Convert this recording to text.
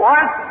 What?